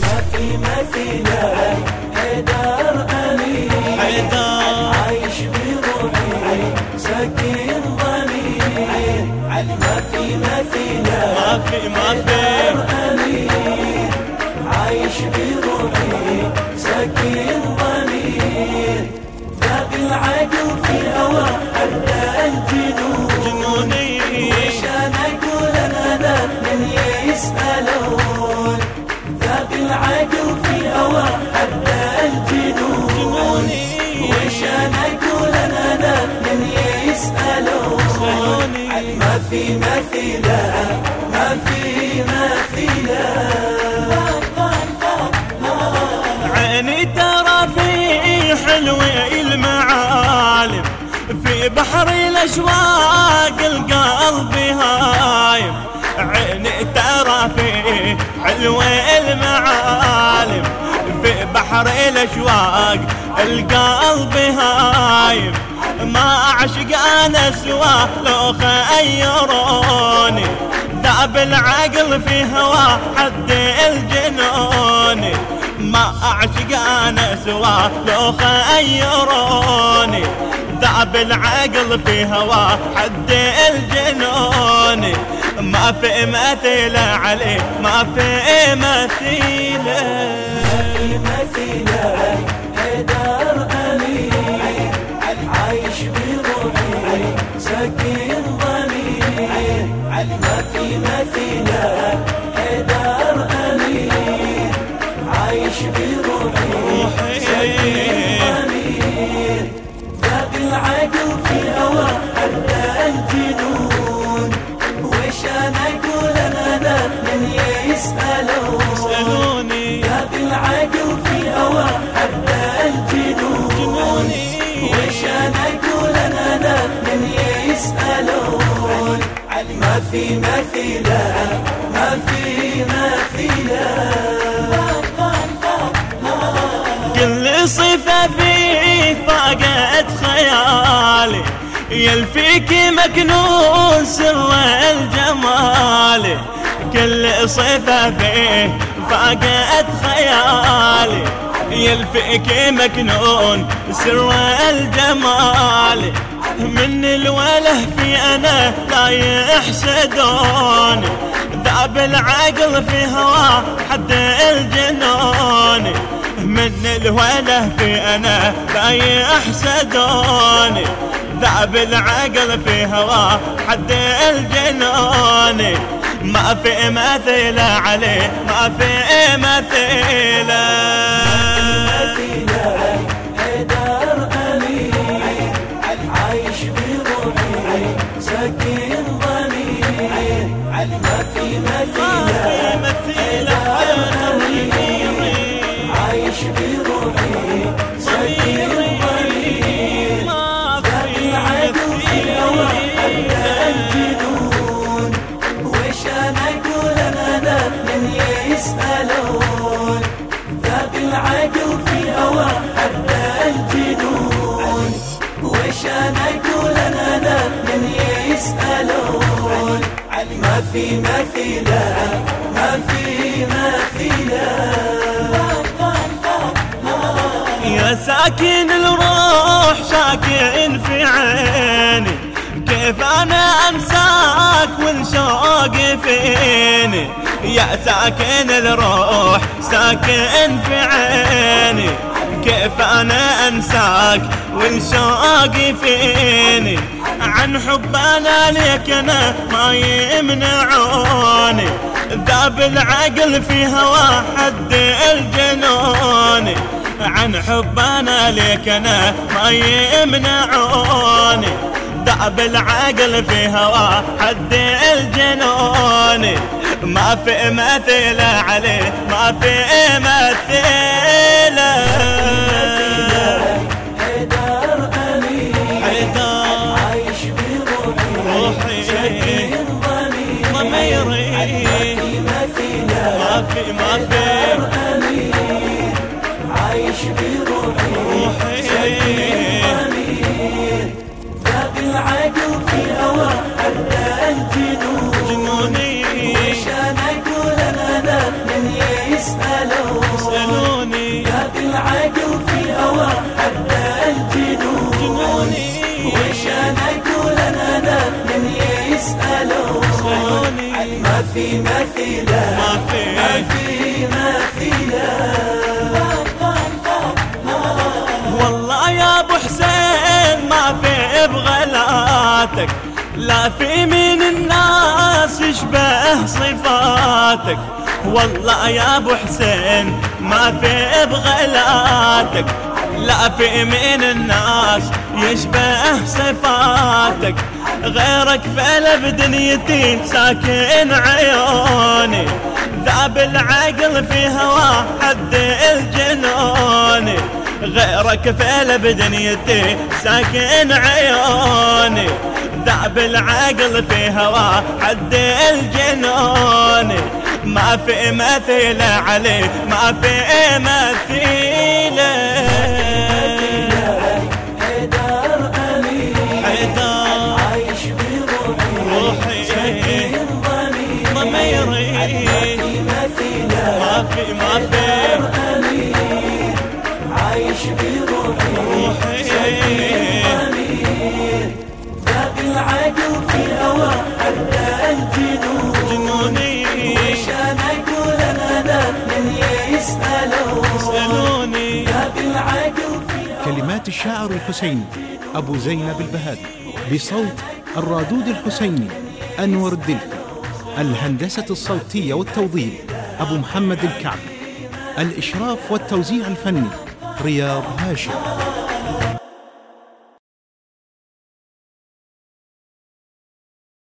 ما في ما في ما في عايش بروحي سكين ضمير ذاب العقل في هوى حتى ما في مثيله ما في مثيله عيني ترى في حلو المعالم في بحر الأشواق القلب هايم. عيني ترى في حلو المعالم. بحر الأشواق القلب هايم. ما أعشق أنا سوى لو خيروني. ذأب العقل في هوا حد الجنون. ما أعشق أنا سوى لو خيروني. ذأب العقل في هوا حد الجنون. ما في مثيل عليه ما في في مثيله حيدر ما في مثيله ما في مثيله كل صفة فيه فاقت خيالي يلفيك مكنون سر الجمال. كل صفة فيه فاقت خيالي يلفيك مكنون سر الجمال. من الوله في أنا لا يحسدوني ذاب العقل في هوا حد الجنون. من الوله في أنا لا يحسدوني ذاب العقل في هوا حد الجنون. ما في مثيل عليه ما في مثيل مثيله العقل في هوى حتى الجنون. وش أنا أقول أنا من يسألون. ما في مثيله ما في مثيله يا ساكن الروح ساكن في عيني. كيف أنا أنساك والشوق فيني؟ يا ساكن الروح ساكن في عيني. كيف أنا أنساك والشوق فيني؟ عن حب أنا ليك أنا ما يمنعوني. ذاب العقل في هوا حد الجنون عن حب أنا ليك أنا ما يمنعوني. ذاب العقل في هوا حد الجنون. ما في مثيل عليه ما في مثيل. مثيله ما في ما في جنوني وشان أقول أنا من يسألون ما في مثيله ما في مثيله والله يا ابو حسين ما في بغلاتك. لا في من الناس يشبه صفاتك. والله يا أبو حسين ما في بغلاتك. لا في من الناس يشبه صفاتك. غيرك فلا بدنيتي ساكن عيوني. ذاب العقل في هوا حد الجنون غيرك فلا بدنيتي ساكن عيوني. ذاب العقل في هوا حد الجنون. ما في مثيل عليه ما في ضميري في ما في عايش بروحي. روحي بالعقل في هوى حتى الجنون. جنوني. عشان أقول أنا أنا من يسألون. سألوني ذا بالعقل في كلمات الشاعر الحسيني أبو زينب البهادي بصوت الرادود الحسيني أنور الدلفي. الهندسة الصوتية والتوظيف أبو محمد الكعبي الإشراف والتوزيع الفني رياض هاشم.